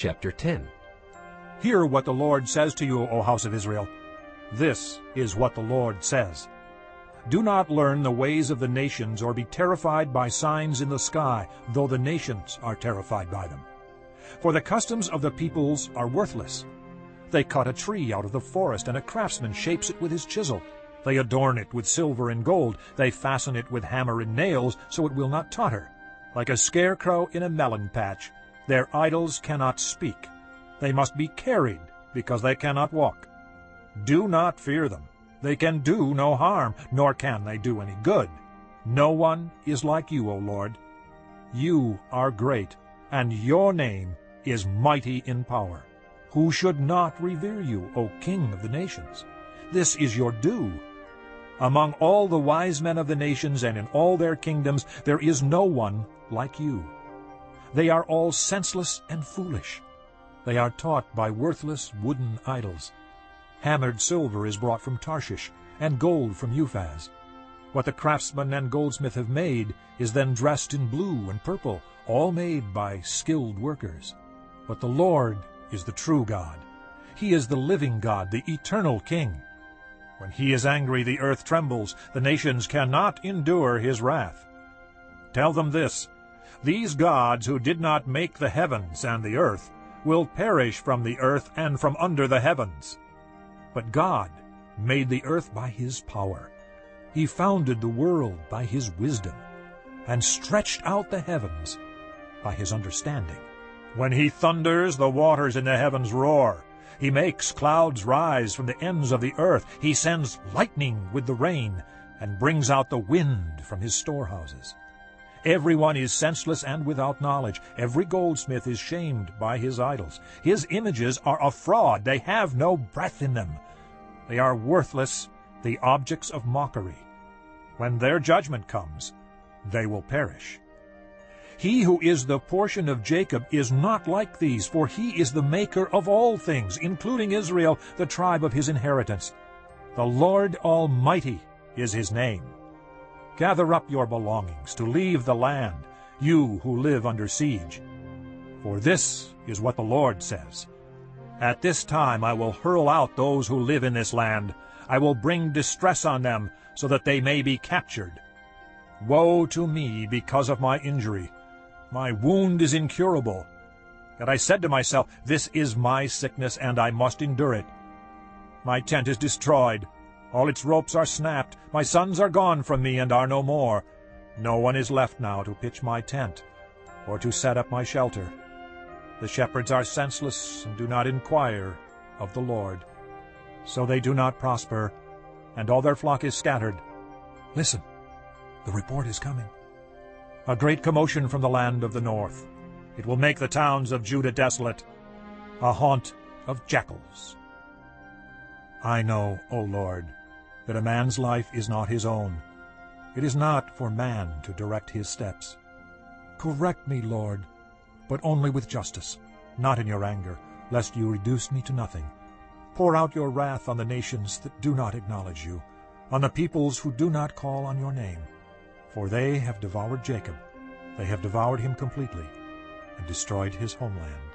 Chapter 10 Hear what the Lord says to you, O house of Israel. This is what the Lord says. Do not learn the ways of the nations or be terrified by signs in the sky, though the nations are terrified by them. For the customs of the peoples are worthless. They cut a tree out of the forest, and a craftsman shapes it with his chisel. They adorn it with silver and gold. They fasten it with hammer and nails, so it will not totter. Like a scarecrow in a melon patch, their idols cannot speak. They must be carried, because they cannot walk. Do not fear them. They can do no harm, nor can they do any good. No one is like you, O Lord. You are great, and your name is mighty in power. Who should not revere you, O King of the nations? This is your due. Among all the wise men of the nations and in all their kingdoms there is no one like you. They are all senseless and foolish. They are taught by worthless wooden idols. Hammered silver is brought from Tarshish, and gold from Uphaz. What the craftsman and goldsmith have made is then dressed in blue and purple, all made by skilled workers. But the Lord is the true God. He is the living God, the eternal King. When he is angry, the earth trembles. The nations cannot endure his wrath. Tell them this, These gods who did not make the heavens and the earth will perish from the earth and from under the heavens. But God made the earth by his power. He founded the world by his wisdom, and stretched out the heavens by his understanding. When he thunders, the waters in the heavens roar. He makes clouds rise from the ends of the earth. He sends lightning with the rain, and brings out the wind from his storehouses. Everyone is senseless and without knowledge. Every goldsmith is shamed by his idols. His images are a fraud. They have no breath in them. They are worthless, the objects of mockery. When their judgment comes, they will perish. He who is the portion of Jacob is not like these, for he is the maker of all things, including Israel, the tribe of his inheritance. The Lord Almighty is his name. Gather up your belongings to leave the land, you who live under siege. For this is what the Lord says. At this time I will hurl out those who live in this land. I will bring distress on them, so that they may be captured. Woe to me because of my injury! My wound is incurable. Yet I said to myself, This is my sickness, and I must endure it. My tent is destroyed. All its ropes are snapped. My sons are gone from me and are no more. No one is left now to pitch my tent or to set up my shelter. The shepherds are senseless and do not inquire of the Lord. So they do not prosper, and all their flock is scattered. Listen, the report is coming. A great commotion from the land of the north. It will make the towns of Judah desolate, a haunt of jackals. I know, O Lord, that a man's life is not his own. It is not for man to direct his steps. Correct me, Lord, but only with justice, not in your anger, lest you reduce me to nothing. Pour out your wrath on the nations that do not acknowledge you, on the peoples who do not call on your name. For they have devoured Jacob, they have devoured him completely, and destroyed his homeland.